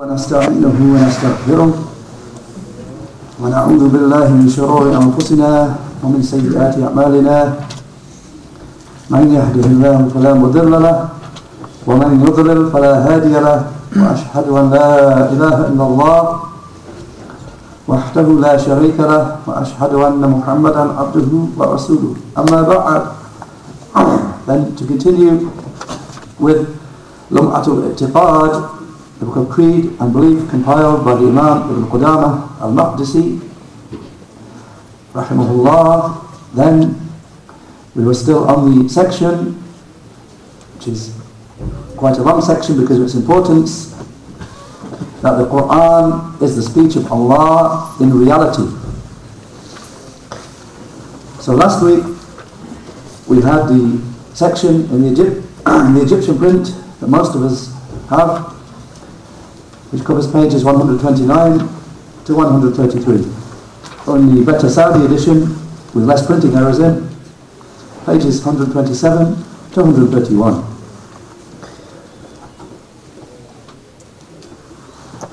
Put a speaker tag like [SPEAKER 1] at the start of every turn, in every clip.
[SPEAKER 1] ونستعينه ونستغفره ونعوذ بالله من شرور أنفسنا ومن سيئات أعمالنا. من يهده الله فلا مضل له ومن يضلل فلا هادي له وأشهد أن لا إله إلا الله وحده لا شريك له وأشهد أن محمدا عبده ورسوله. أما بعد then to continue with Lum'atul I'tiqad the book of Creed and Belief compiled by the Imam Ibn Qudamah al-Maqdisi rahimahullah. Then we were still on the section which is quite a long section because of its importance that the Quran is the speech of Allah in reality. So last week we had the section in the, Egypt, in the Egyptian print that most of us have which covers pages 129 to 133. Only better Saudi edition, with less printing errors in, pages 127 to 131.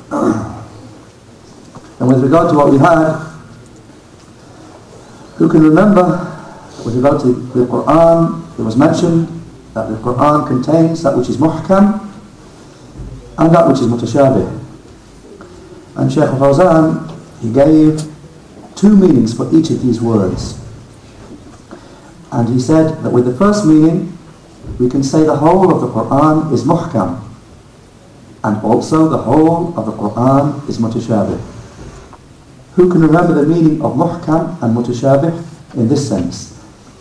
[SPEAKER 1] and with regard to what we had, who can remember, with regard to the Quran, it was mentioned that the Quran contains that which is muhkam and that which is mutashabih. And Shaykh al-Fawzan, he gave two meanings for each of these words. And he said that with the first meaning, we can say the whole of the Qur'an is muhkam. And also the whole of the Qur'an is mutashabih. Who can remember the meaning of muhkam and mutashabih in this sense?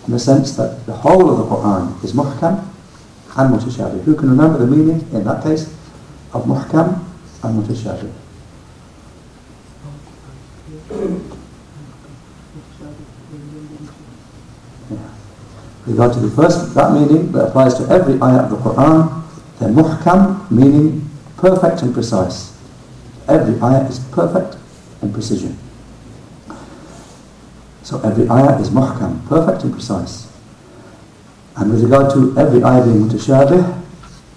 [SPEAKER 1] In the sense that the whole of the Qur'an is muhkam and mutashabih. Who can remember the meaning in that case? Mutashabih. With regard to the first, that meaning that applies to every ayah of the Quran, then muhkam meaning perfect and precise. Every ayah is perfect and precision. So every ayah is muhkam, perfect and precise. And with regard to every ayah being mutashabih,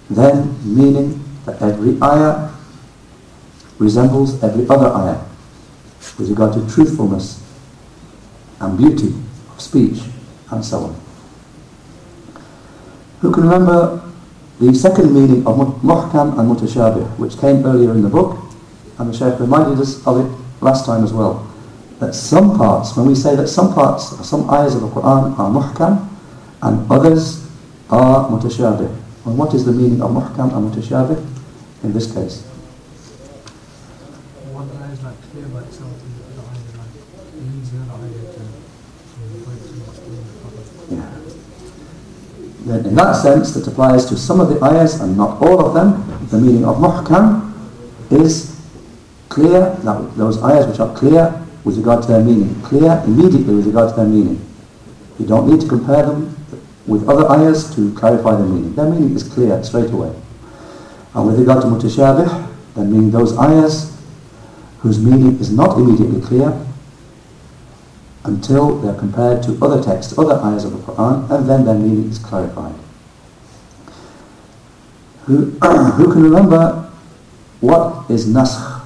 [SPEAKER 1] then meaning every ayah resembles every other ayah with regard to truthfulness and beauty of speech and so on. Who can remember the second meaning of muhkam and mutashabih which came earlier in the book and the Shaykh reminded us of it last time as well that some parts, when we say that some parts, some ayahs of the Quran are muhkam and others are mutashabih. And what is the meaning of muhkam and mutashabih in this case?
[SPEAKER 2] One eye is like clear by itself and the other eye is like it needs the other eye to to break too much clear properly.
[SPEAKER 1] Yeah. Then in that sense, that applies to some of the ayahs and not all of them. The meaning of muhkam is clear, that those ayahs which are clear with regard to their meaning, clear immediately with regard to their meaning. You don't need to compare them with other ayahs to clarify their meaning. Their meaning is clear straight away. And with regard to mutashabih, that means those ayahs whose meaning is not immediately clear until they're compared to other texts, other ayahs of the Quran, and then their meaning is clarified. Who, who can remember what is nasakh?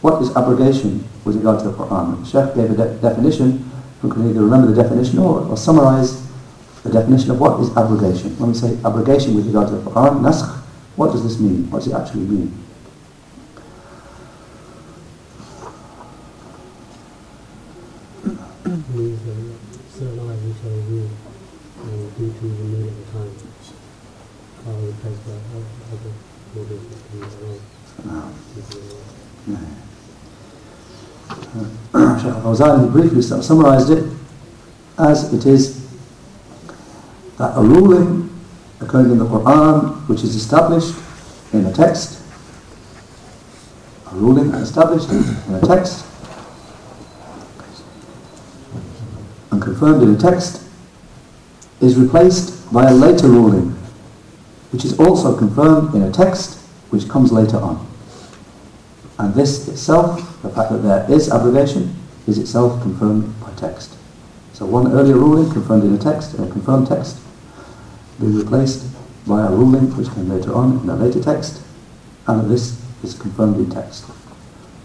[SPEAKER 1] What is abrogation with regard to the Quran? Shaykh gave a de definition. Who can either remember the definition or, or summarize the definition of what is abrogation? When we say abrogation with regard to the Quran, nasakh, what does this mean? What does it actually mean? al-Fawzan briefly summarized it as it is that a ruling occurring in the Quran which is established in a text, a ruling established in a text and confirmed in a text is replaced by a later ruling which is also confirmed in a text which comes later on. And this itself, the fact that there is abrogation, is itself confirmed by text. So one earlier ruling confirmed in a text, in a confirmed text, being replaced by a ruling which came later on in a later text, and this is confirmed in text.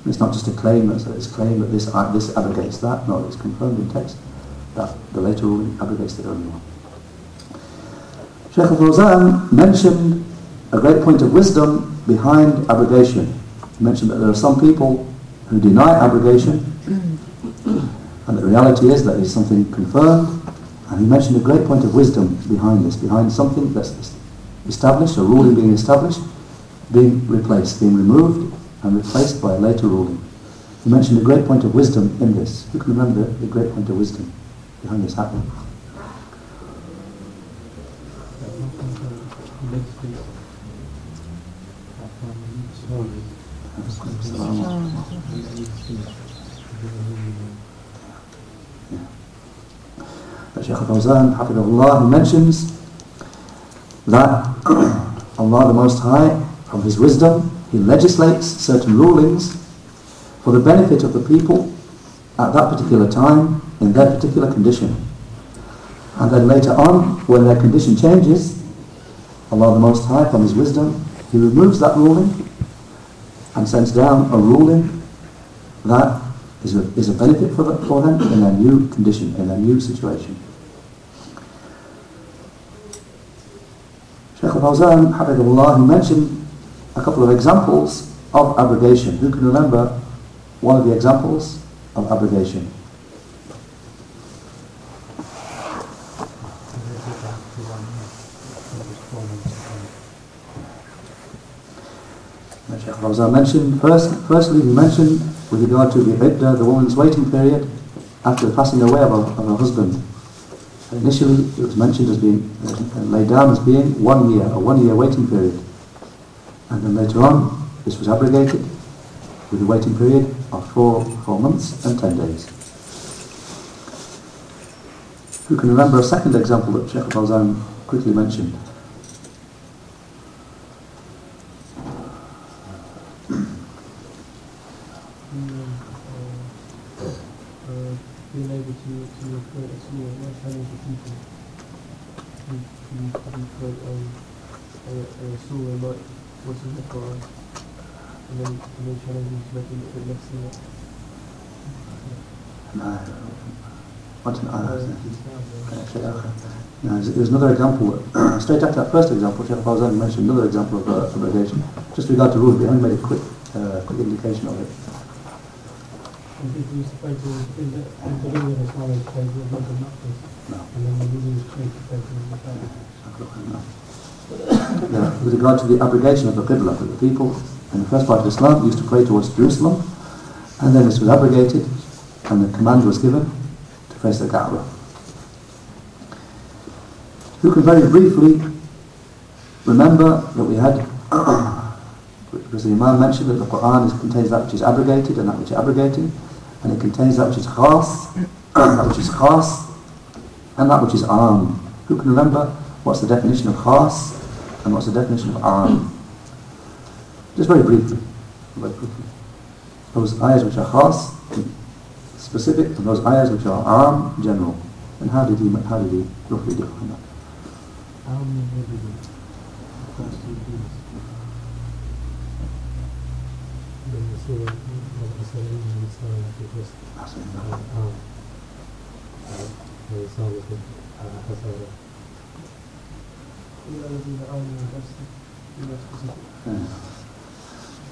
[SPEAKER 1] It's not just a claim, it's a claim that this, uh, this abrogates that. No, it's confirmed in text that the later ruling abrogates the earlier one. Sheikh al-Fawzan mentioned a great point of wisdom behind abrogation. He mentioned that there are some people who deny abrogation and the reality is that it's something confirmed and he mentioned a great point of wisdom behind this, behind something that's established, a ruling being established, being replaced, being removed and replaced by a later ruling. He mentioned a great point of wisdom in this. Who can remember the great point of wisdom behind this happening? Shaykh Fawzan, Hafidahullah, he mentions that Allah the Most High, from His wisdom, He legislates certain rulings for the benefit of the people at that particular time, in their particular condition. And then later on, when their condition changes, Allah the Most High, from His wisdom, He removes that ruling and sends down a ruling that is a, is a benefit for, the, for them in their new condition, in their new situation. Shaykh al-Fawzan, Hafidullah, mentioned a couple of examples of abrogation. Who can remember one of the examples of abrogation? Shaykh al-Fawzan mentioned, first, firstly he mentioned with regard to the iddah, the woman's waiting period after the passing away of her, of her husband. Initially it was mentioned as being, uh, laid down as being one year, a one year waiting period. And then later on, this was abrogated with a waiting period of four, four months and ten days. Who can remember a second example that Sheikh Fawzan quickly mentioned?
[SPEAKER 3] being able to, to create a small more challenge of people who, who, who create um, a, a surah like what's in the Quran and then, and then challenge them to make it a little bit less than that.
[SPEAKER 1] No. What an
[SPEAKER 3] Uh,
[SPEAKER 1] ayah.
[SPEAKER 3] it's,
[SPEAKER 1] Okay,
[SPEAKER 3] uh,
[SPEAKER 1] okay. Now, there's another example, straight after that first example, Sheikh Fawzan mentioned another example of uh, abrogation. Just regard to rules, we only made a quick, uh, quick indication of it.
[SPEAKER 3] And if you suppose in the, the of Islam is played with not enough
[SPEAKER 1] No.
[SPEAKER 3] and then the ruling is changed to the
[SPEAKER 1] with regard to the abrogation of the Qibla, for the people in the first part of Islam used to pray towards Jerusalem, and then this was abrogated, and the command was given to face the Kaaba. Who can very briefly remember that we had, because the Imam mentioned that the Quran is, contains that which is abrogated and that which is abrogating, and it contains that which is khas, that which is khas, and that which is am. Who can remember what's the definition of khas and what's the definition of am? Just very briefly. Very briefly. Those ayahs which are khas, specific, and those ayahs which are am, general. And how did he, how did he roughly define that?
[SPEAKER 3] The
[SPEAKER 2] like in the
[SPEAKER 1] That's it.
[SPEAKER 2] uh, uh, the Islam is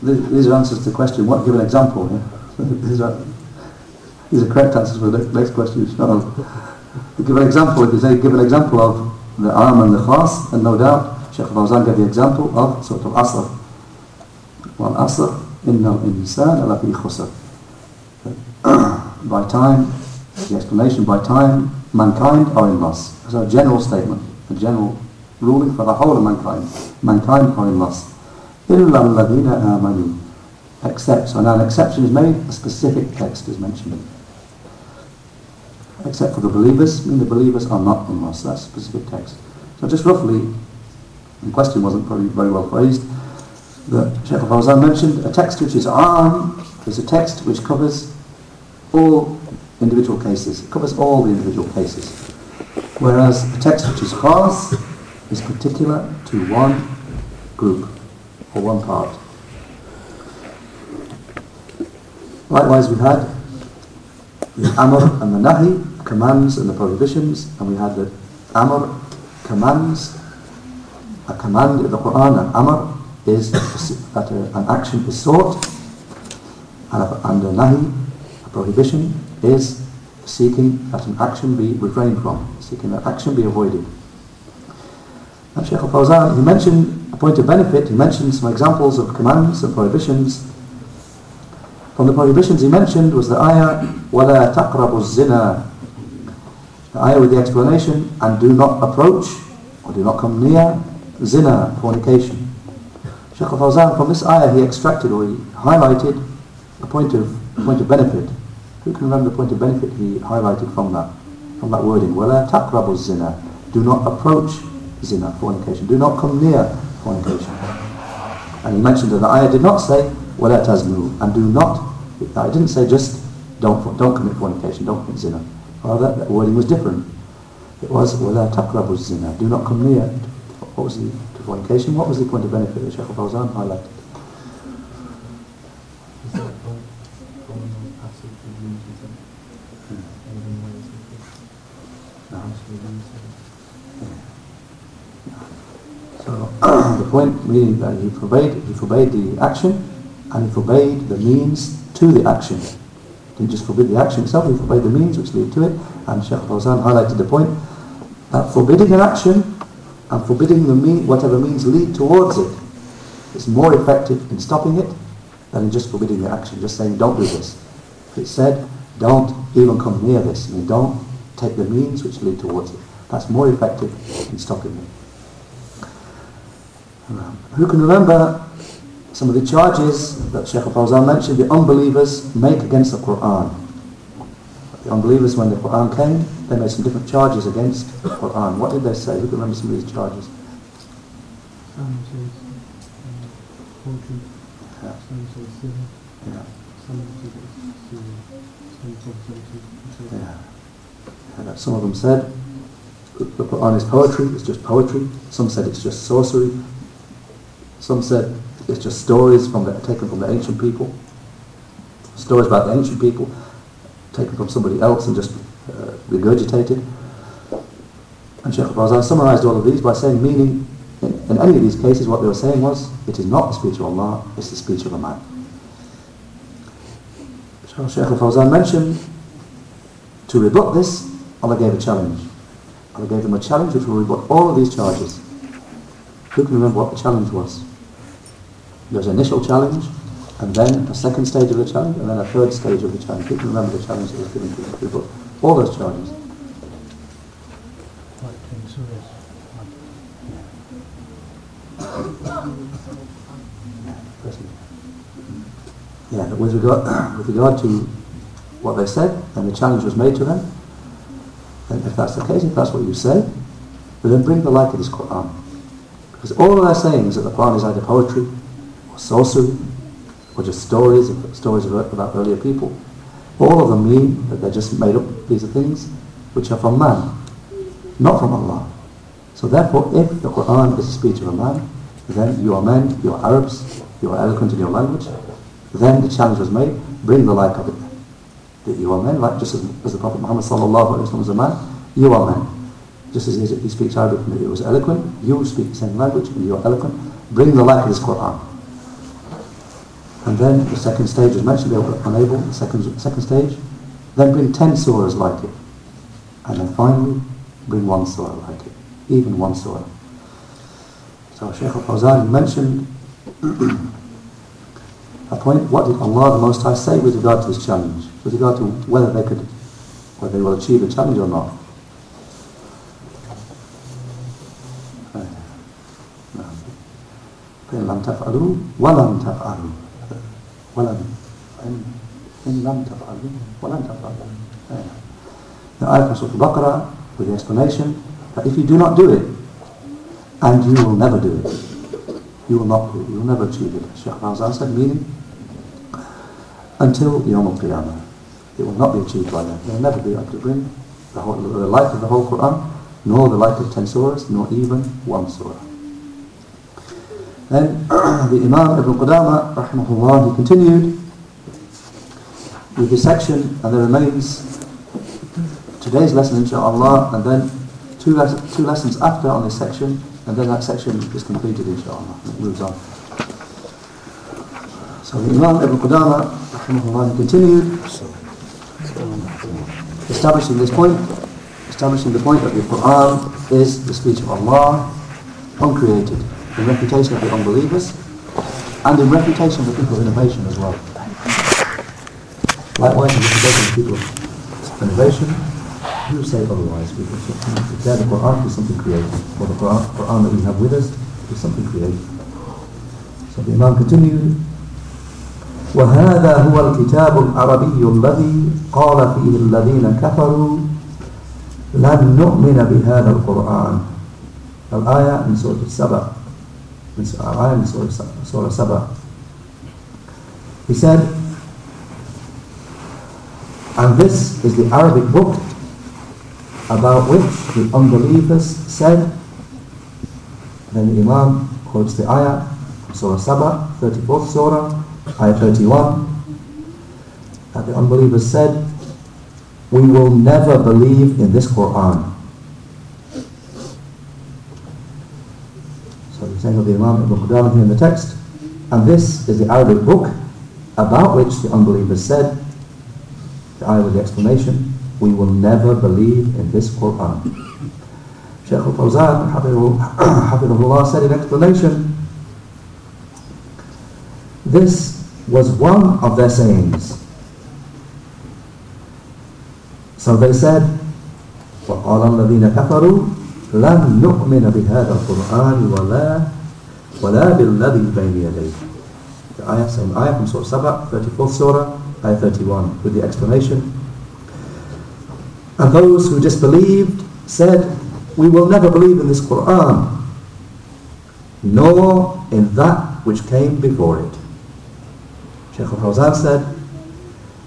[SPEAKER 2] uh.
[SPEAKER 1] These are answers to the question, what, give an example, yeah? these, are, these are correct answers for the next question. Give an example, if you say give an example of the am and the khas, and no doubt, Shaykh Fawzan gave the example of Surat al-Asr. Well, asr, inna al-insan ala fi khusr. By time, the explanation, by time, mankind are in loss. It's a general statement, a general ruling for the whole of mankind. Mankind are in loss. إِلَّا الَّذِينَ آمَنُوا Except, so now an exception is made, a specific text is mentioned. Except for the believers, I mean the believers are not in loss, that's a specific text. So just roughly, the question wasn't probably very well phrased, that Sheikh Fawzan mentioned, a text which is on is a text which covers all individual cases, it covers all the individual cases. Whereas a text which is khas is particular to one group or one part. Likewise, we had the Amr and the Nahi, commands and the prohibitions, and we had the Amr, commands, a command in the Quran, and Amr is that an action is sought, and a, and a Nahi, a prohibition, is seeking that an action be refrained from, seeking that action be avoided. And Shaykh al-Fawzan, he mentioned a point of benefit, he mentioned some examples of commands and prohibitions from the prohibitions he mentioned was the ayah, وَلَا تَقْرَبُوا الزِّنَا The ayah with the explanation, and do not approach, or do not come near, zina, fornication. Shaykh al-Fawzan, from this ayah he extracted or he highlighted a point of, a point of benefit. Who can remember the point of benefit he highlighted from that, from that wording? وَلَا تَقْرَبُوا الزِّنَا Do not approach zina, fornication. Do not come near fornication. And he mentioned that the ayah did not say, وَلَا تَزْنُوا And do not I didn't say just don't don't commit fornication, don't commit zina. Rather, that wording was different. It was وَلَا تَقْرَبُوا zina. Do not come near. What was the what was the point of benefit that Sheikh Fawzan highlighted? Hmm. So the point meaning that he forbade he forbade the action and he forbade the means to the action. Didn't just forbid the action itself, he forbade the means which lead to it. And Sheikh Fawzan highlighted the point that forbidding an action and forbidding the mean, whatever means lead towards it is more effective in stopping it than in just forbidding the action, just saying don't do this. If it said don't even come near this, mean don't take the means which lead towards it. That's more effective in stopping it. Um, who can remember some of the charges that Shaykh al-Fawzan mentioned the unbelievers make against the Quran. The unbelievers, when the Quran came, they made some different charges against the Quran. What did they say? Who can remember some of these charges?
[SPEAKER 3] Some says poetry, uh,
[SPEAKER 1] Yeah.
[SPEAKER 3] some say sin,
[SPEAKER 1] Yeah.
[SPEAKER 3] some say it's some
[SPEAKER 1] Yeah. Some of them said the Quran is poetry, it's just poetry. Some said it's just sorcery. Some said it's just stories from the, taken from the ancient people. Stories about the ancient people taken from somebody else and just uh, regurgitated. And Sheikh Fawzan summarized all of these by saying, meaning, in, in any of these cases, what they were saying was, it is not the speech of Allah, it's the speech of a man. So Sheikh Fawzan mentioned, to rebut this, Allah gave a challenge. Allah gave them a challenge which will rebut all of these charges. Who can remember what the challenge was? There's an initial challenge, and then a second stage of the challenge, and then a third stage of the challenge. People remember the challenge that was given to the people. All those challenges. Yeah, with regard, with regard to what they said, and the challenge was made to them, then if that's the case, if that's what you say, then bring the like of this Quran. Because all they're saying is that the Quran is either poetry, or sorcery, or just stories, stories about earlier people. All of them mean that they're just made up, these are things which are from man, not from Allah. So therefore, if the Quran is the speech of a man, then you are men, you are Arabs, you are eloquent in your language, then the challenge was made, bring the like of it. That you are men, like just as, as the Prophet Muhammad sallallahu alaihi wasallam was a man, you are men. Just as he, he speaks Arabic he was eloquent, you speak the same language and you are eloquent. Bring the like of this Quran. And then the second stage was mentioned, they were unable, the second, second stage. Then bring ten surahs like it. And then finally, bring one surah like it. Even one surah. So Shaykh al-Fawzan mentioned a point, what did Allah the Most High say with regard to this challenge? With regard to whether they could, whether they will achieve the challenge or not. فإن لم تفعلوا ولم تفعلوا ولن إن, إن لم تفعلوا ولن تفعلوا yeah. The ayah from Surah Al-Baqarah with the explanation that if you do not do it, and you will never do it, you will not you will never achieve it. Shaykh Fawzan said, meaning, until Yom Al-Qiyamah. It will not be achieved by them. They will never be able to bring the, whole, the life of the whole Qur'an, nor the life of ten surahs, nor even one surah. Then the Imam Ibn Qudama, rahimahullah, he continued with this section and there remains today's lesson inshaAllah and then two, les- two lessons after on this section and then that section is completed inshaAllah. It moves on. So the Imam Ibn Qudama rahimahullah, continued establishing this point, establishing the point that the Quran is the speech of Allah, uncreated, in refutation of the unbelievers, and in refutation of the people of innovation as well. Likewise, in refutation of the people of innovation, who say otherwise? We declare the Quran is something created, or the Quran, Quran that we have with us is something created. So the Imam continued, وهذا هو الكتاب العربي الذي قال فيه الذين كفروا لن نؤمن بهذا القرآن الآية من سورة السبع in Surah Al, Surah, Surah Saba. He said, And this is the Arabic book about which the unbelievers said, then the Imam quotes the ayah Surah Saba, 34th Surah, ayah 31, that the unbelievers said, we will never believe in this Qur'an saying of the Imam Ibn Qudamah here in the text, and this is the Arabic book about which the unbelievers said, the ayah with the explanation, we will never believe in this Quran. Shaykh al-Fawzan, Hafidhullah, said in explanation, this was one of their sayings. So they said, وقال الذين كفروا لن نؤمن بهذا القرآن ولا ولا بالذي بين يديه The ayah, same ayah from Surah Saba, 34th Surah, ayah 31, with the explanation. And those who disbelieved said, we will never believe in this Qur'an, nor in that which came before it. Shaykh al-Fawzan said,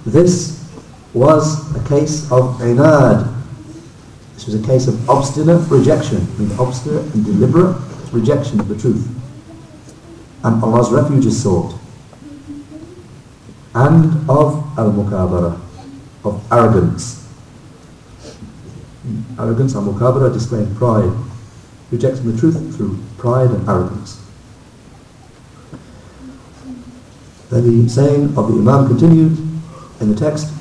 [SPEAKER 1] this was a case of inad, This was a case of obstinate rejection, I mean obstinate and deliberate rejection of the truth. And Allah's refuge is sought. And of al-mukabara, of arrogance. Arrogance and mukabara displaying pride, rejecting the truth through pride and arrogance. Then the saying of the Imam continued in the text,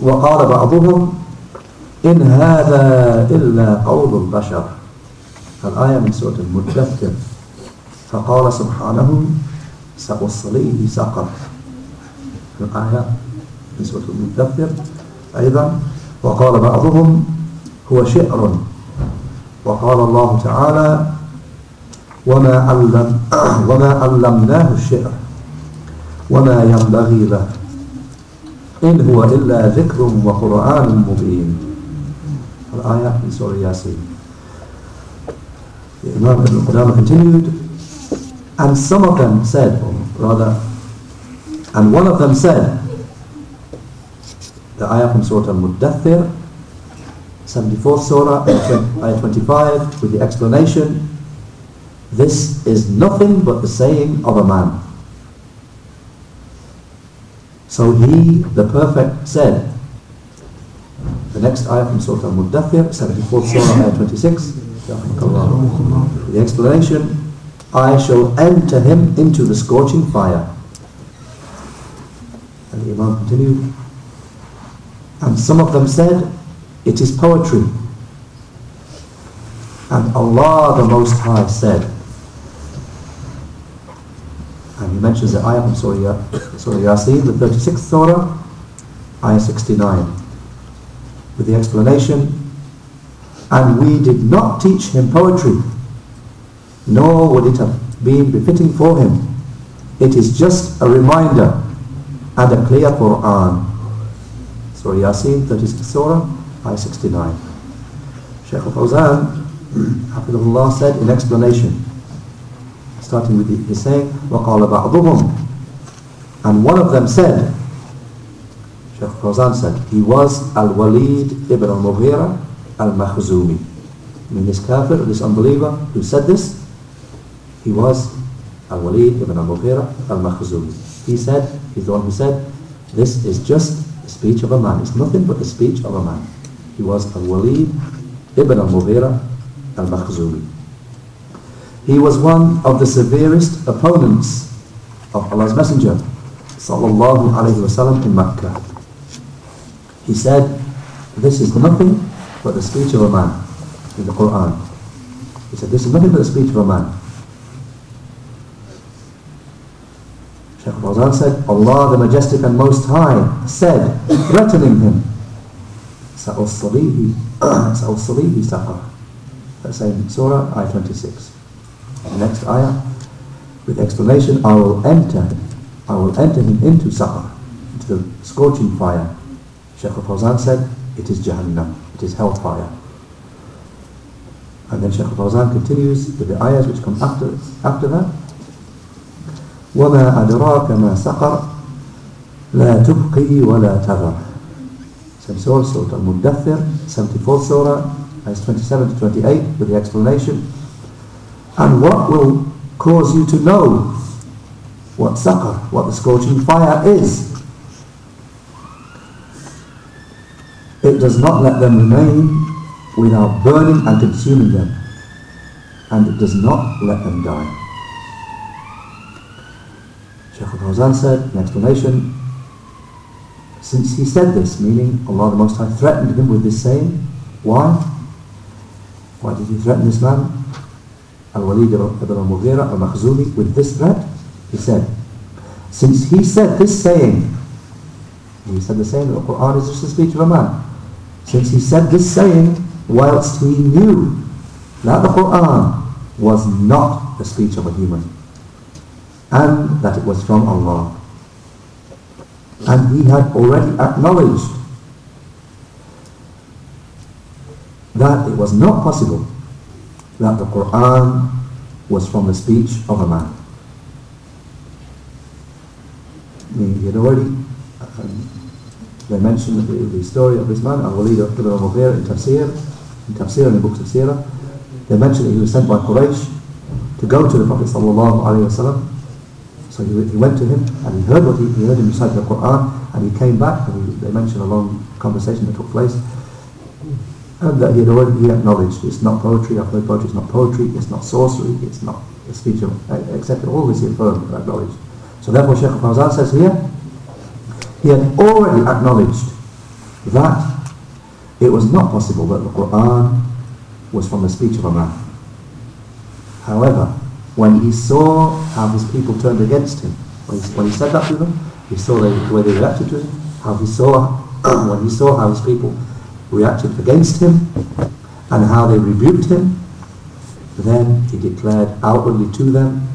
[SPEAKER 1] وقال بعضهم إن هذا إلا قول البشر. الآية من سورة المدثر. فقال سبحانه سأصليه سقر. الآية من سورة المدثر. أيضا وقال بعضهم هو شعر. وقال الله تعالى وما علم وما علمناه الشعر. وما ينبغي له. إن هو إلا ذكر وقرآن مبين. Al-Ayah in Surah Yasin. The Imam Ibn Qudama continued, and some of them said, or rather, and one of them said, the ayah from Surah Al-Muddathir, 74th Surah, Ayah 25, with the explanation, this is nothing but the saying of a man. So he, the perfect, said, the next ayah from Surah Al-Muddathir, 74th Surah, ayah 26, the explanation, I shall enter him into the scorching fire. And the Imam continued, and some of them said, it is poetry. And Allah the Most High said, and he mentions the ayah from Surah, Surah Yasin, the 36th Surah, ayah 69, with the explanation, and we did not teach him poetry, nor would it have been befitting for him. It is just a reminder and a clear Quran. Surah Yasin, 36th Surah, ayah 69. Shaykh al-Fawzan, Hafidullah said in explanation, starting with the, he's saying وَقَالَ بَعْضُهُمْ and one of them said Shaykh Fawzan said he was Al-Walid ibn al-Mughira al-Makhzumi I mean this kafir, this unbeliever who said this he was Al-Walid ibn al-Mughira al-Makhzumi he said, he's the one who said This is just the speech of a man. It's nothing but the speech of a man. He was Al-Walid ibn al-Mughira al-Makhzumi. He was one of the severest opponents of Allah's Messenger sallallahu alayhi wasallam in Makkah. He said, this is nothing but the speech of a man in the Quran. He said, this is nothing but the speech of a man. Shaykh Fawzan said, Allah the Majestic and Most High said, threatening him, سَأُصْصَلِيهِ سَأُصْصَلِيهِ سَقَرَ That same surah, ayah 26. The next ayah, with explanation, I will enter, I will enter him into Saqar, into the scorching fire. Shaykh Fawzan said, it is Jahannam, it is hellfire. And then Shaykh Fawzan continues with the ayahs which come after, after that. وَمَا أَدْرَاكَ مَا سَقَرْ لَا تُبْقِي وَلَا تَذَرْ Same surah, Surah Al-Muddathir, 74th surah, ayahs 27 to 28 with the explanation. And what will cause you to know what saqar, what the scorching fire is? Does not let them remain without burning and consuming them. And it does not let them die. Shaykh al-Fawzan said, in explanation, since he said this, meaning Allah the Most High threatened him with this saying, why? Why did he threaten this man? Al-Walid ibn al-Mughira al-Makhzumi with this threat? He said, since he said this saying, he said the saying that the Quran is just the speech of a man. Since he said this saying, whilst he knew that the Quran was not the speech of a human and that it was from Allah. And he had already acknowledged that it was not possible that the Quran was from the speech of a man. He had already they mentioned the, the story of this man, Al-Walid ibn al-Mughir in Tafsir, in Tafsir, in the books of Sirah. They mentioned that he was sent by Quraysh to go to the Prophet sallallahu alaihi wasallam. So he, he went to him and he heard what he, he heard him recite the Quran and he came back and he, they mentioned a long conversation that took place and that he had already he acknowledged it's not poetry, I've heard poetry, it's not poetry, it's not sorcery, it's not a speech of, except all this he affirmed and acknowledged. So therefore Shaykh Fawzan says here, he had already acknowledged that it was not possible that the Quran was from the speech of a man. However, when he saw how his people turned against him, when he, when he said that to them, he saw the, way they reacted to him, how he saw, when he saw how his people reacted against him, and how they rebuked him, then he declared outwardly to them,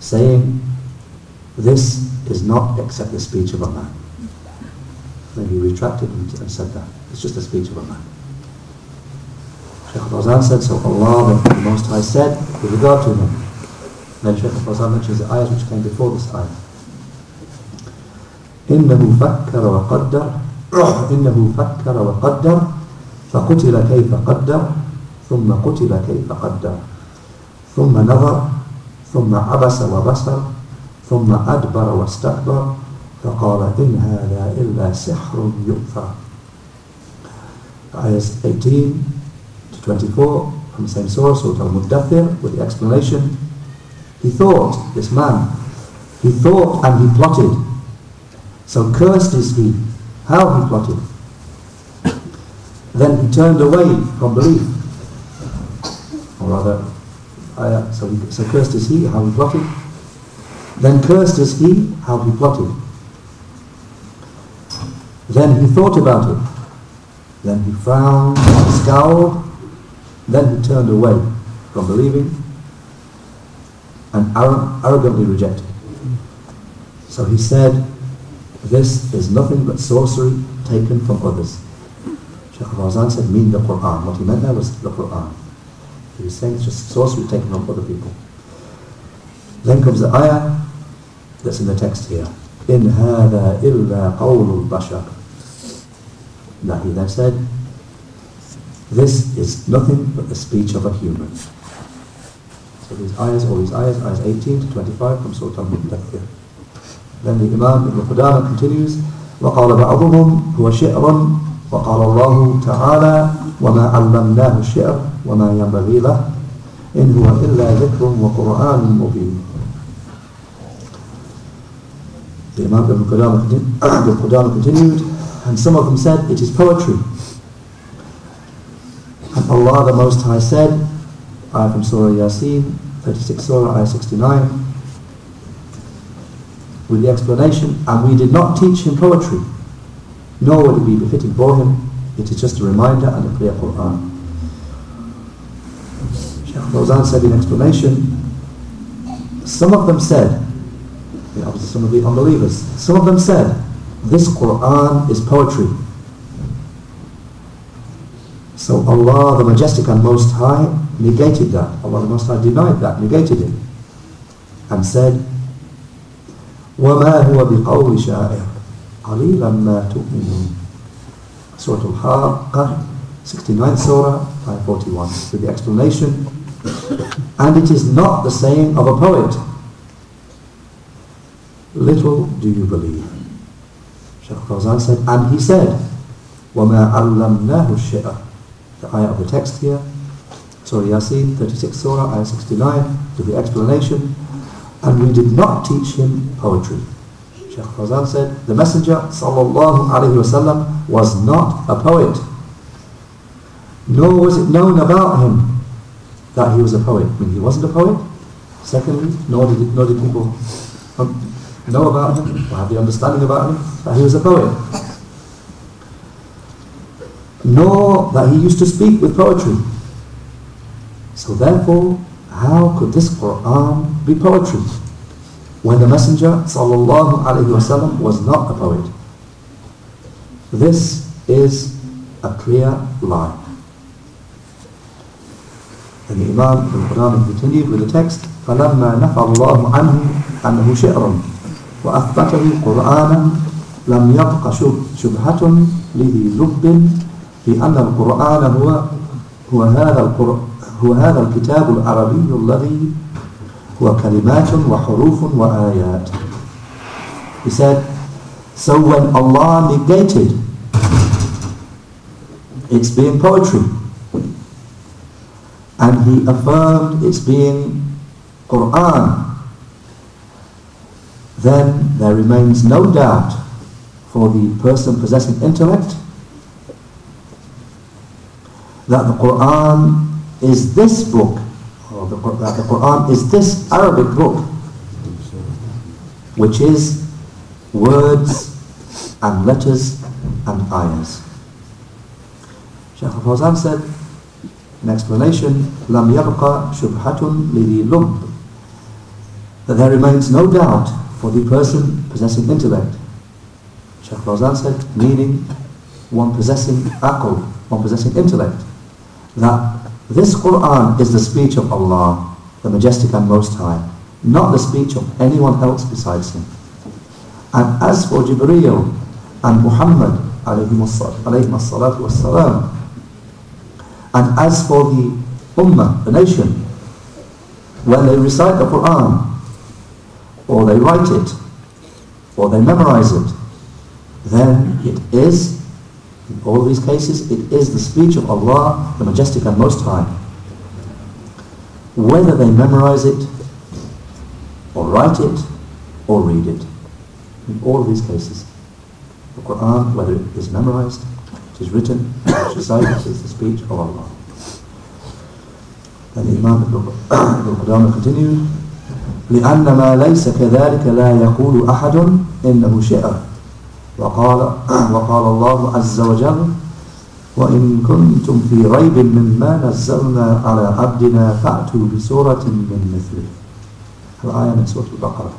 [SPEAKER 1] saying, This is not except the speech of a man. Then he retracted and, and said that. It's just a speech of a man. Shaykh al-Fawzan said, so Allah, the, the Most High said, with regard to him. Then Shaykh al-Fawzan mentions the ayahs which came before this ayah. إنه فكر وقدر إنه فكر وقدر فقتل كيف قدر ثم قتل كيف قدر ثم نظر ثم عبس وبصر ثم أدبر واستكبر فقال إن هذا إلا سحر يؤثر Ayahs 18 to 24 from the same source, Surah Al-Muddathir, with the explanation. He thought, this man, he thought and he plotted. So cursed is he. How he plotted. Then he turned away from belief. Or rather, ayah, so, he, so cursed is he, how he plotted. Then cursed is he, how he plotted. Then he thought about it. Then he frowned, scowled. Then he turned away from believing and arrogantly rejected. So he said, this is nothing but sorcery taken from others. Shaykh Fawzan said, mean the Quran. What he meant there was the Quran. He was saying it's just sorcery taken from other people. Then comes the ayah that's in the text here. In هذا إلا قول البشر he then said, this is nothing but the speech of a human. So these ayahs, all these ayahs, ayahs 18 to 25 from Surah Al-Mudathir. Then the Imam Ibn Qudama continues, وقال بعضهم هو شعر وقال الله تعالى وما علمناه الشعر وما ينبغي له إن هو إلا ذكر وقرآن مبين The Imam Ibn Qudama continued, and some of them said it is poetry. And Allah the Most High said, ayah from Surah Yasin, 36 Surah, ayah 69, with the explanation, and we did not teach him poetry, nor would it be befitting for him. It is just a reminder and a clear Quran. Shaykh Fawzan said in explanation, some of them said, obviously some of the unbelievers, some of them said, this Quran is poetry. So Allah the Majestic and Most High negated that. Allah the Most High denied that, negated it. And said, وَمَا هُوَ بِقَوْلِ شَاعِرٍ قَلِيلًا مَا تُؤْمِنُونَ Surah Al-Haqqah, 69th Surah, 541, with the explanation, and it is not the saying of a poet. little do you believe. Shaykh Fawzan said, and he said, وَمَا عَلَّمْنَاهُ الشِّئَةِ The ayah of the text here, Surah Yasin, 36 Surah, ayah 69, to the explanation, and we did not teach him poetry. Shaykh Fawzan said, the Messenger sallallahu alayhi wasallam was not a poet. Nor was it known about him that he was a poet. I mean, he wasn't a poet. Secondly, nor did, it, nor did people um, know about him, or have the understanding about him, that he was a poet. Nor that he used to speak with poetry. So therefore, how could this Quran be poetry? When the Messenger sallallahu alaihi wasallam was not a poet. This is a clear lie. And the Imam al-Quran continued with the text, فَلَمَّا نَفَى اللَّهُ عَنْهُ أَنَّهُ شِعْرٌ وأثبته قرآنا لم يبق شبهة لذي لب بأن القرآن هو هو هذا هو هذا الكتاب العربي الذي هو كلمات وحروف وآيات. He said, so when Allah negated its being poetry and He affirmed its being Quran then there remains no doubt for the person possessing intellect that the Quran is this book, or the, that the Quran is this Arabic book, which is words and letters and ayahs. Shaykh al-Fawzan said, in explanation, لَمْ يَبْقَ شُبْهَةٌ لِذِي لُبْ That there remains no doubt for the person possessing intellect. Shaykh Fawzan said, meaning one possessing aql, one possessing intellect, that this Quran is the speech of Allah, the Majestic and Most High, not the speech of anyone else besides Him. And as for Jibreel and Muhammad, wassalam, and as for the Ummah, the nation, when they recite the Quran, or they write it, or they memorize it, then it is, in all these cases, it is the speech of Allah, the Majestic and Most High. Whether they memorize it, or write it, or read it. In all these cases. The Quran, whether it is memorized, it is written, it is recited, it is the speech of Allah. And the Imam Ibn Qudamah continued, لأن ما ليس كذلك لا يقول أحد إنه شعر. وقال, وقال الله عز وجل وإن كنتم في ريب مما نزلنا على عبدنا فأتوا بسورة من مثله. الآية من سورة البقرة.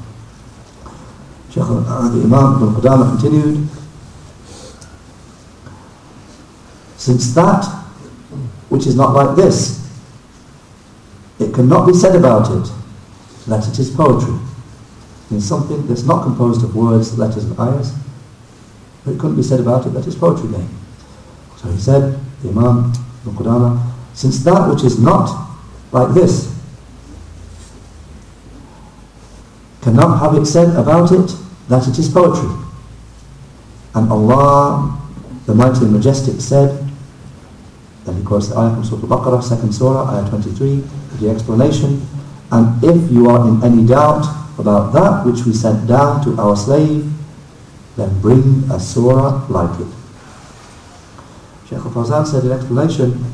[SPEAKER 1] the Imam Ibn Qudamah continued since that which is not like this it cannot be said about it. That it is poetry. In something that's not composed of words, letters and ayahs, but it couldn't be said about it that it's poetry then. So he said, the Imam Ibn Qudama, since that which is not like this cannot have it said about it that it is poetry. And Allah, the Mighty and Majestic said, then he quotes the ayah from Surah Al-Baqarah, second surah, ayah 23, the explanation, and if you are in any doubt about that which we sent down to our slave, then bring a surah like it. Shaykh al-Fawzan said in explanation,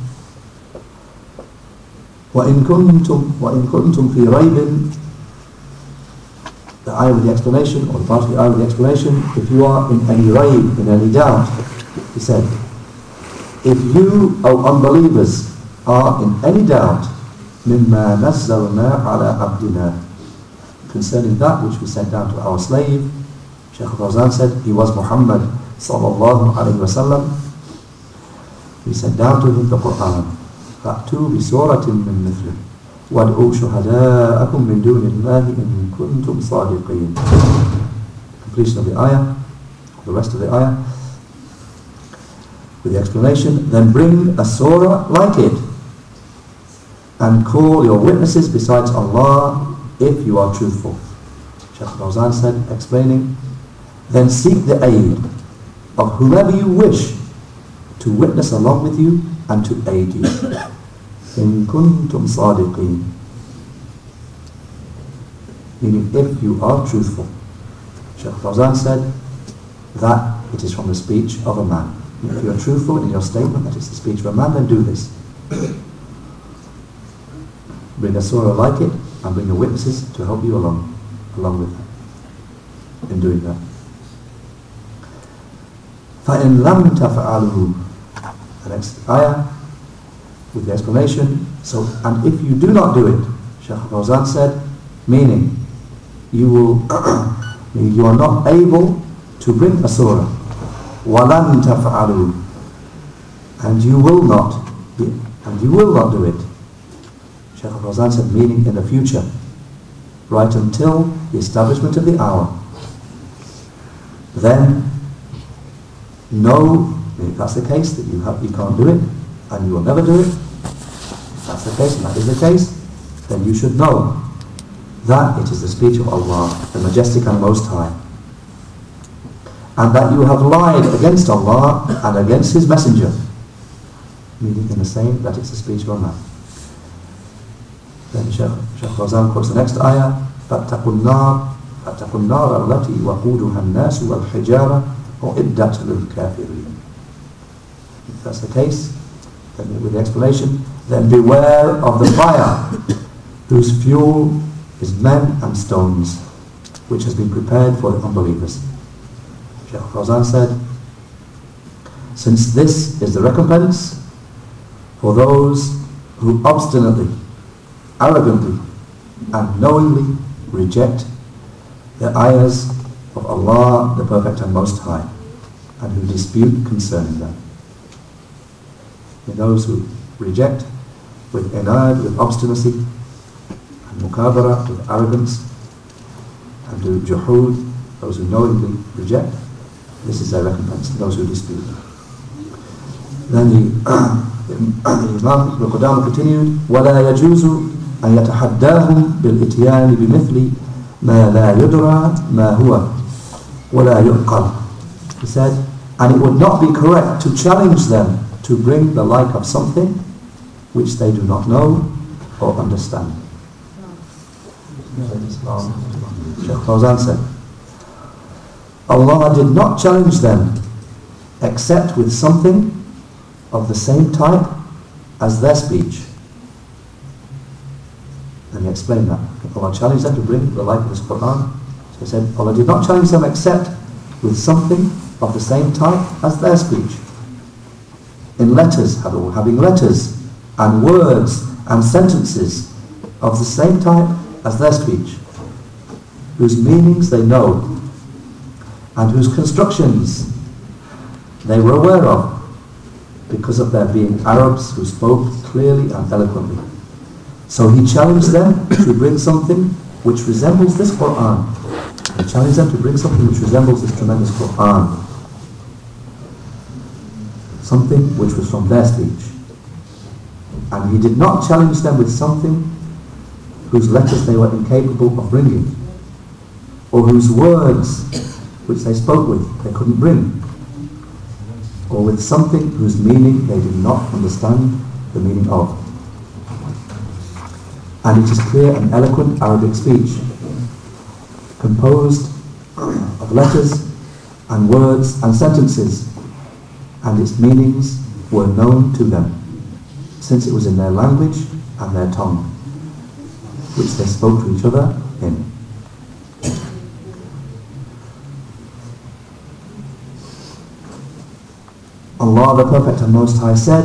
[SPEAKER 1] وَإِن كُنْتُمْ, وَإِن كُنْتُمْ فِي رَيْبٍ the ayah with the explanation, or the part of the ayah with the explanation, if you are in any rayb, in any doubt, he said, if you, O unbelievers, are in any doubt, مِمَّا نَزَّلْنَا عَلَىٰ عَبْدِنَا concerning that which we sent down to our slave, Shaykh Fawzan said, he was Muhammad sallallahu alayhi wa sallam. We sent down to him the Qur'an. فَأْتُوا بِسُورَةٍ مِّن مِثْلِهِ وَادْعُوا شُهَدَاءَكُم مِّن دُونِ اللَّهِ إِن كُنتُمْ صَادِقِينَ Completion of the ayah, the rest of the ayah. With the explanation, then bring a surah like it and call your witnesses besides Allah if you are truthful. Shaykh Fawzan said, explaining, then seek the aid of whoever you wish to witness along with you and to aid you. In kuntum sadiqeen. Meaning, if you are truthful. Shaykh Fawzan said that it is from the speech of a man. If you are truthful in your statement that it's the speech of a man, then do this. Bring a surah like it and bring the witnesses to help you along, along with that, in doing that. فَإِن لَمْ تَفْعَلُوا The next ayah, with the explanation. So, and if you do not do it, Shaykh Fawzan said, meaning, you will, meaning you are not able to bring a surah. وَلَمْ تَفْعَلُوا And you will not, be, and you will not do it. Shaykh Fawzan said, meaning in the future, right until the establishment of the hour. Then, know, if that's the case, that you, have, you can't do it, and you will never do it, if that's the case, and that is the case, then you should know that it is the speech of Allah, the Majestic and Most High, and that you have lied against Allah and against His Messenger, meaning in the same that it's the speech of a man. Then Shaykh, Shaykh quotes the next ayah, فَاتَّقُوا النَّارِ الَّتِي وَقُودُهَا النَّاسُ لِلْكَافِرِينَ If that's the case, then with the explanation, then beware of the fire whose fuel is men and stones, which has been prepared for the unbelievers. Shaykh Fawzan said, Since this is the recompense for those who obstinately arrogantly and knowingly reject the ayahs of Allah the Perfect and Most High and who dispute concerning them. And those who reject with inaad, with obstinacy, and mukabara, with arrogance, and do juhud, those who knowingly reject, this is their recompense, those who dispute. Then the, the Imam Ibn continued, وَلَا يَجُوزُ أن يتحداهم بالإتيان بمثل ما لا يدرى ما هو ولا يعقل He said, and it would not be correct to challenge them to bring the like of something which they do not know or understand. Shaykh Fawzan said, Allah did not challenge them except with something of the same type as their speech. And he explained that. Allah challenged them to bring the light of this Quran. So he said, Allah did not challenge them except with something of the same type as their speech. In letters, having letters and words and sentences of the same type as their speech, whose meanings they know and whose constructions they were aware of because of their being Arabs who spoke clearly and eloquently. So he challenged them to bring something which resembles this Quran. He challenged them to bring something which resembles this tremendous Quran. Something which was from their speech. And he did not challenge them with something whose letters they were incapable of bringing, or whose words which they spoke with they couldn't bring, or with something whose meaning they did not understand the meaning of And it is clear and eloquent Arabic speech, composed of letters and words and sentences, and its meanings were known to them, since it was in their language and their tongue, which they spoke to each other in. Allah the Perfect and Most High said,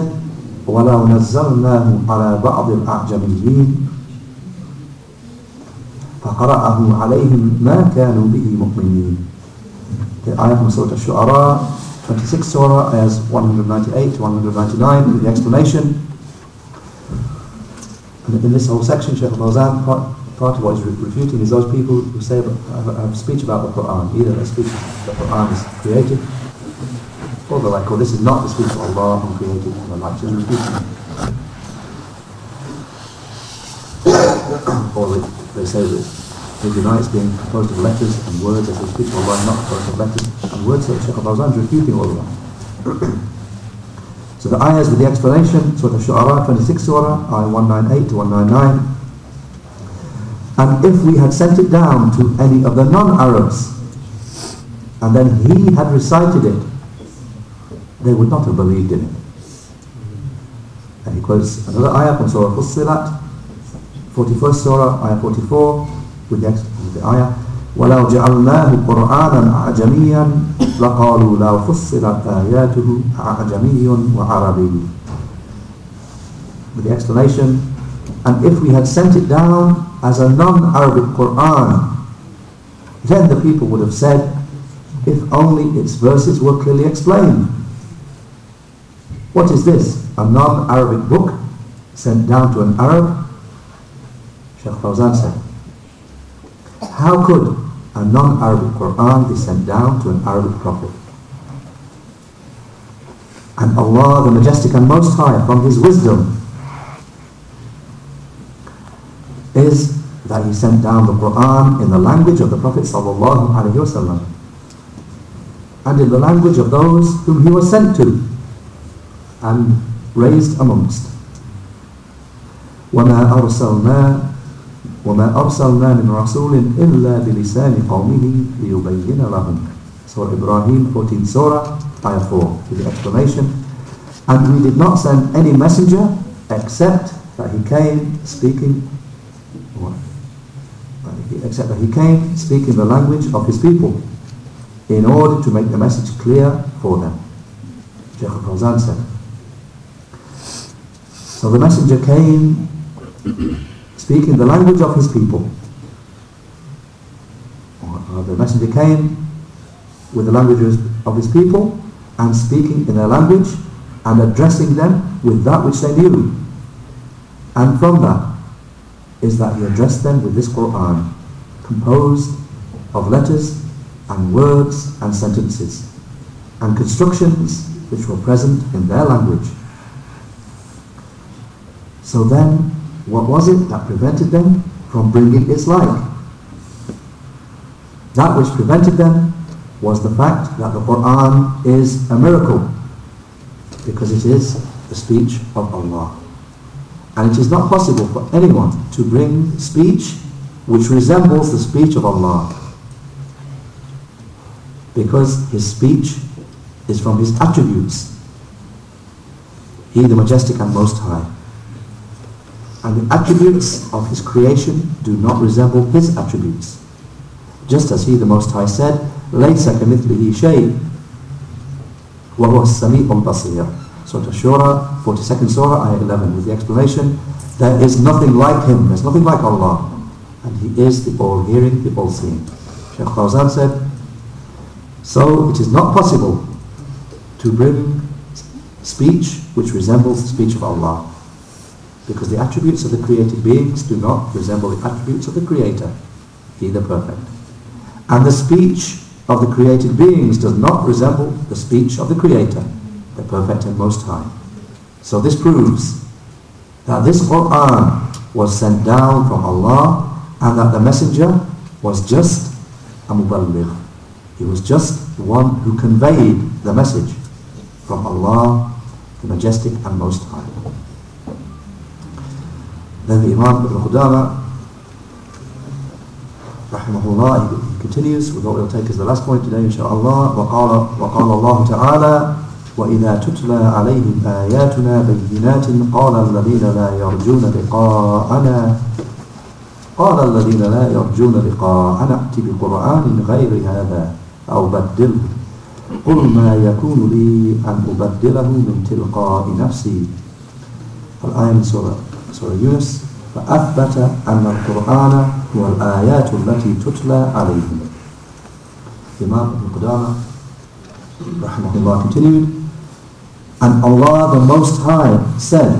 [SPEAKER 1] وَلَوْ نَزَّلْنَاهُ عَلَى بَعْضِ الْأَعْجَمِيِّينَ فقرأه عليهم ما كانوا به مؤمنين. The ayah from Surah Al-Shu'ara 26 Surah as 198 to 199 with the explanation. And in this whole section Shaykh Al-Fawzan part, part of what he's refuting is those people who say have, have speech about the Quran. Either their speech the Quran is created. Or they're like oh this is not the speech of Allah who created the like he's refuting or they say that they deny it's being composed of letters and words as the speech of Allah not composed of letters and words, so Shaykh al-Fawzan is refuting all of that. so the ayahs with the explanation, Surah Al-Shu'ara, 26 Surah, ayah 198 to 199. And if we had sent it down to any of the non-Arabs, and then he had recited it, they would not have believed in it. And he quotes another ayah from Surah Fussilat, 41st Surah, ayah 44, with the, with the ayah, وَلَوْ جَعَلْنَاهُ قُرْآنًا أَعْجَمِيًّا لَقَالُوا لَوْ فُصِّلَتْ آيَاتُهُ أَعْجَمِيٌّ وَعَرَبِيٌّ With the explanation, and if we had sent it down as a non-Arabic Qur'an, then the people would have said, if only its verses were clearly explained. What is this? A non-Arabic book sent down to an Arab? Sheikh Fawzan said, how could a non-Arabic Quran be sent down to an Arabic prophet? And Allah, the Majestic and Most High, from His wisdom, is that He sent down the Quran in the language of the Prophet sallallahu alaihi wasallam and in the language of those whom He was sent to and raised amongst. وَمَا أَرْسَلْنَا وَمَا أَرْسَلْنَا مِنْ رَسُولٍ إِلَّا بِلِسَانِ قَوْمِهِ لِيُبَيِّنَ لَهُمْ Surah Ibrahim, 14 Surah, Ayah 4, with the explanation. And we did not send any messenger except that he came speaking except that he came speaking the language of his people in order to make the message clear for them. Shaykh al-Fawzan said. So the messenger came speaking the language of his people. Or uh, the messenger came with the languages of his people and speaking in their language and addressing them with that which they knew. And from that is that he addressed them with this Qur'an composed of letters and words and sentences and constructions which were present in their language. So then, what was it that prevented them from bringing its like? That which prevented them was the fact that the Qur'an is a miracle because it is the speech of Allah. And it is not possible for anyone to bring speech which resembles the speech of Allah because his speech is from his attributes. He the Majestic and Most High and the attributes of his creation do not resemble his attributes. Just as he, the Most High, said, لَيْسَ كَمِثْلِهِ شَيْءٍ وَهُوَ السَّمِيعُ الْبَصِيرُ Surah Shura, 42nd Surah, Ayah 11, with the explanation, there is nothing like him, there's nothing like Allah. And he is the all-hearing, the all-seeing. Shaykh Fawzan said, so it is not possible to bring speech which resembles the speech of Allah because the attributes of the created beings do not resemble the attributes of the Creator, He the Perfect. And the speech of the created beings does not resemble the speech of the Creator, the Perfect and Most High. So this proves that this Qur'an was sent down from Allah and that the messenger was just a muballigh, He was just the one who conveyed the message from Allah, the Majestic and Most High. Then the Imam Ibn Qudama, rahimahullah, he continues with what we'll take as the last point today, inshaAllah. وقال, وقال الله تعالى وإذا تتلى عليهم آياتنا بينات قال الذين لا يرجون لقاءنا قال الذين لا يرجون لقاءنا ائت بقرآن غير هذا أو بدله قل ما يكون لي أن أبدله من تلقاء نفسي الآية من سورة, سورة يونس فأثبت أن القرآن هو الآيات التي تتلى عليهم Imam Ibn Qudama rahimahullah continued and Allah the Most High said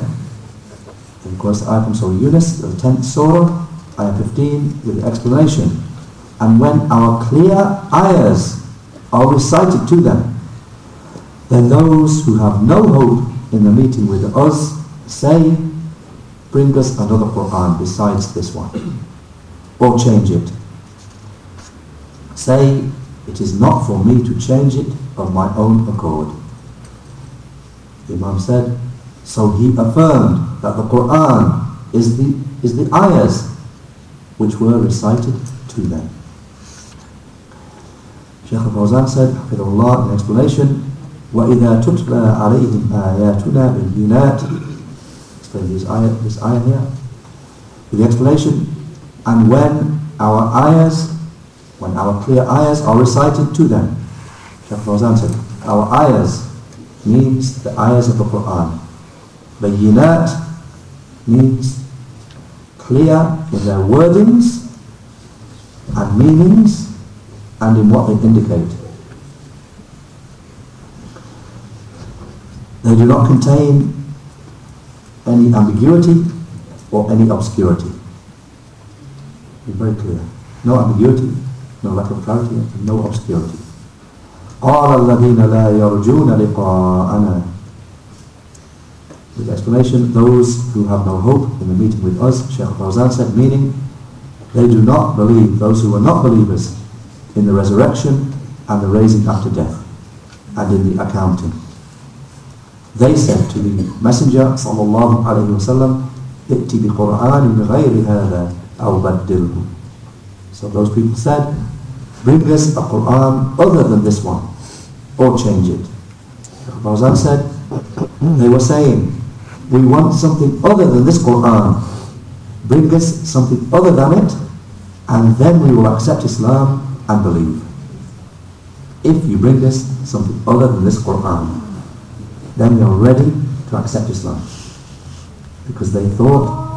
[SPEAKER 1] of course the ayah from Surah Yunus the 10th Surah ayah 15 with the explanation and when our clear ayahs are recited to them then those who have no hope in the meeting with us say bring us another Quran besides this one or change it say it is not for me to change it of my own accord. The Imam said, so he affirmed that the Quran is the, is the ayahs which were recited to them. Shaykh al-Fawzan said, Allah in explanation, وَإِذَا تُتْلَى عَلَيْهِمْ آيَاتُنَا بِالْيُنَاتِ Explain this ayah, this ayah here. The explanation, and when our ayahs when our clear ayahs are recited to them. Shaykh Fawzan said, our ayahs means the ayahs of the Quran. Bayinat means clear in their wordings and meanings and in what they indicate. They do not contain any ambiguity or any obscurity. Be very clear. No ambiguity, no lack of clarity and no obscurity. قال الذين لا يرجون لقاءنا With explanation, those who have no hope in the meeting with us, Shaykh Fawzan said, meaning, they do not believe, those who are not believers, in the resurrection and the raising after death, and in the accounting. They said to the Messenger sallallahu alayhi the "Itti bi Qur'an غير هذا أو So those people said, "Bring us a Quran other than this one, or change it." Fawzan said, they were saying, "We want something other than this Quran. Bring us something other than it, and then we will accept Islam and believe." If you bring us something other than this Quran then are ready to accept Islam. Because they thought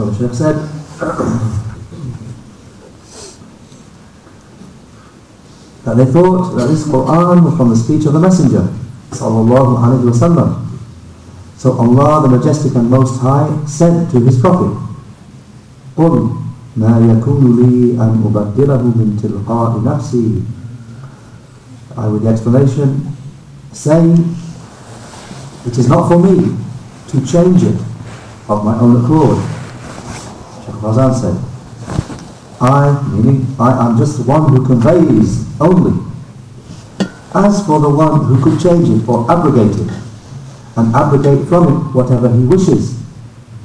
[SPEAKER 1] So the Shaykh said, that they thought that this Quran was from the speech of the Messenger sallallahu alaihi wasallam. So Allah, the Majestic and Most High, said to His Prophet, قُلْ مَا يَكُونُ لِي أَنْ أُبَدِّلَهُ مِنْ تِلْقَاءِ نَفْسِي I with the explanation, say, it is not for me to change it of my own accord. Fawzan said, I, meaning I am just the one who conveys only. As for the one who could change it or abrogate it, and abrogate from it whatever he wishes,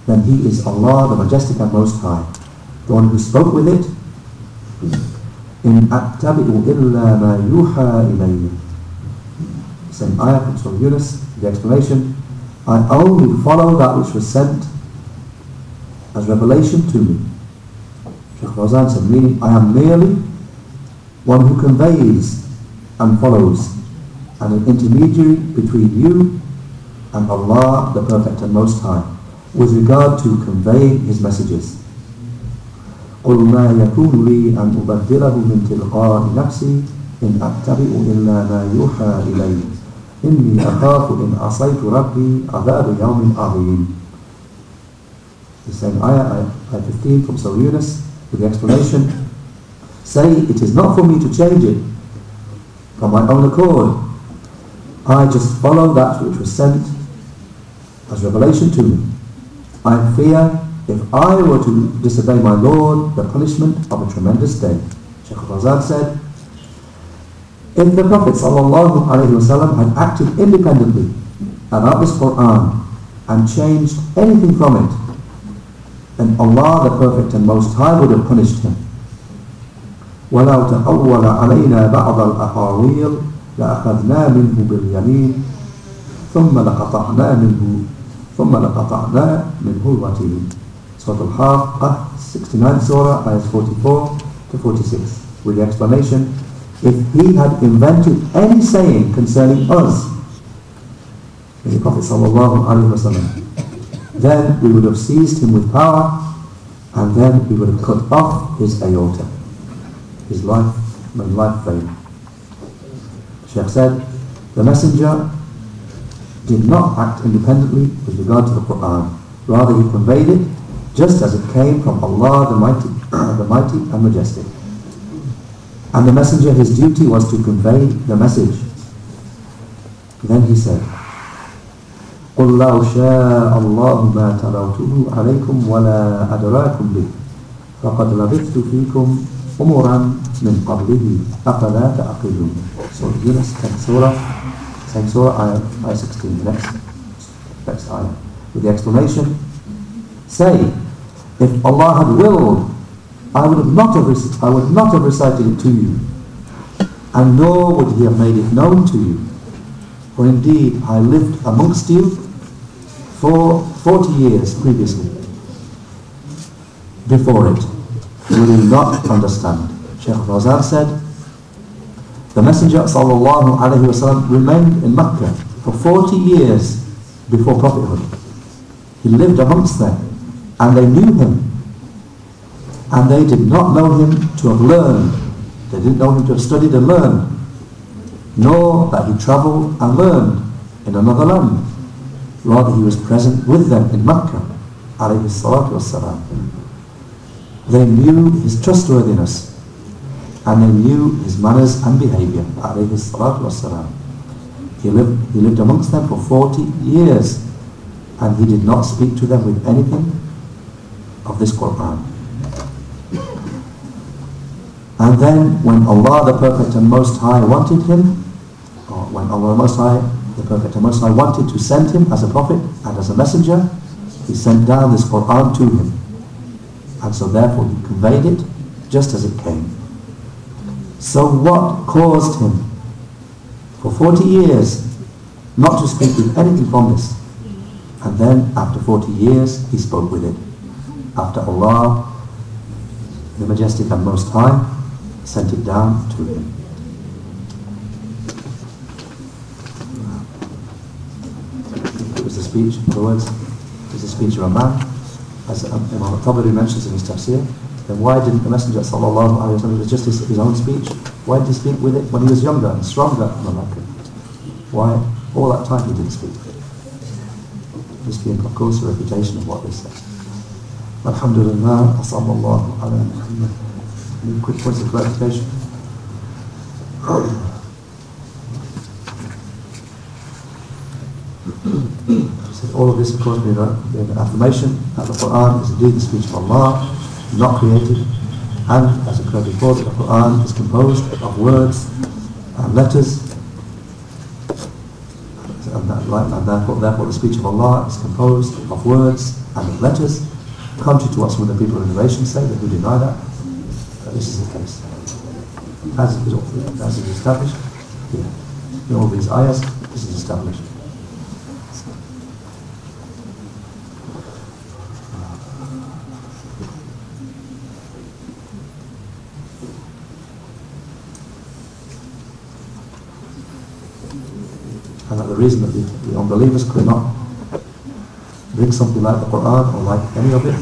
[SPEAKER 1] then he is Allah the Majestic and Most High, the one who spoke with it. In attabi'u illa ma yuha ilayhi. Same ayah from Surah Yunus, the explanation, I only follow that which was sent as revelation to me. Sheikh Fawzan said, meaning I am merely one who conveys and follows and an intermediary between you and Allah the Perfect and Most High with regard to conveying His messages. قل ما يكون لي أن أبدله من تلقاء نفسي إن أتبع إلا ما يوحى إلي إني أخاف إن عصيت ربي عذاب يوم عظيم the same ayah, ayah 15 from Surah Yunus with the explanation Say, it is not for me to change it from my own accord. I just follow that which was sent as revelation to me. I fear if I were to disobey my Lord, the punishment of a tremendous day. Shaykh Fawzan said, if the Prophet ﷺ had acted independently about this Quran and changed anything from it, then Allah the Perfect and Most High would have punished him. ولو تقول علينا بعض الأقاويل لأخذنا منه باليمين ثم لقطعنا منه ثم لقطعنا منه الوتين Surah Al-Haqqah 69 Surah ayahs 44 to 46 with the explanation if he had invented any saying concerning us the Prophet sallallahu alaihi wasallam then we would have seized him with power and then we would have cut off his aorta his life when life vein. Sheikh said, the messenger did not act independently with regard to the Quran. Rather, he conveyed it just as it came from Allah the Mighty, the Mighty and Majestic. And the messenger, his duty was to convey the message. Then he said, قل لو شاء الله ما تلوته عليكم ولا أدراكم به فقد لبثت فيكم أمورا من قبله أفلا تعقلون So Yunus 10th surah, same surah, ayah, ayah 16, next, next ayah. With the explanation, say, if Allah had willed, I would have not have, I would not have recited it to you, and nor would He have made it known to you. For indeed, I lived amongst you for 40 years previously, before it, you will not understand. Sheikh Fawzan said, the Messenger وسلم, remained in Mecca for 40 years before prophethood. He lived amongst them and they knew him. And they did not know him to have learned. They didn't know him to have studied and learned. Nor that he travelled and learned in another land. Rather he was present with them in Mecca alayhi salatu wassalam. They knew his trustworthiness and they knew his manners and behavior. He lived, he lived amongst them for 40 years and he did not speak to them with anything of this Quran. And then when Allah the Perfect and Most High wanted him, or when Allah the Most High, and Most High wanted to send him as a prophet and as a messenger, he sent down this Quran to him. And so therefore he conveyed it just as it came. So what caused him for 40 years not to speak with anything from this? And then after 40 years he spoke with it. After Allah, the Majestic and Most High, sent it down to him. It was the speech, in other words, was the speech of a man as Imam al-Tabari mentions in his tafsir, then why didn't the Messenger sallallahu alayhi wa sallam, just his, his own speech, why did he speak with it when he was younger and stronger than Mecca? Why all that time he didn't speak? This being of course a refutation of what they said. Alhamdulillah, sallallahu ala Muhammad. Any quick points of clarification? said all of this, of course, being, a, being an affirmation that the Quran is indeed the speech of Allah, not created, and as occurred before, the Quran is composed of words and letters, and, that, and therefore, therefore the speech of Allah is composed of words and of letters, contrary to what some of the people of innovation say, that who deny that, that this is the case. As is, as is established here. In all these ayahs, this is established. and that the reason that the, the unbelievers could not bring something like the Quran or like any of it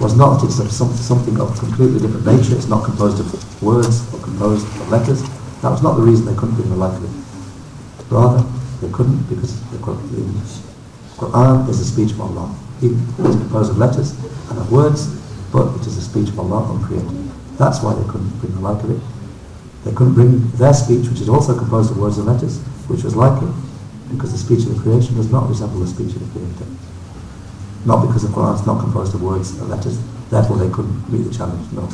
[SPEAKER 1] was not it's some, something of completely different nature, it's not composed of words or composed of letters. That was not the reason they couldn't bring the like of it. Rather, they couldn't because the, Quran is the speech of Allah. It is composed of letters and of words, but it is the speech of Allah uncreated. That's why they couldn't bring the like of it. They couldn't bring their speech, which is also composed of words and letters, which was like it, because the speech of the creation does not resemble the speech of the creator. Not because the Quran is not composed of words and letters, therefore they couldn't meet the challenge, no.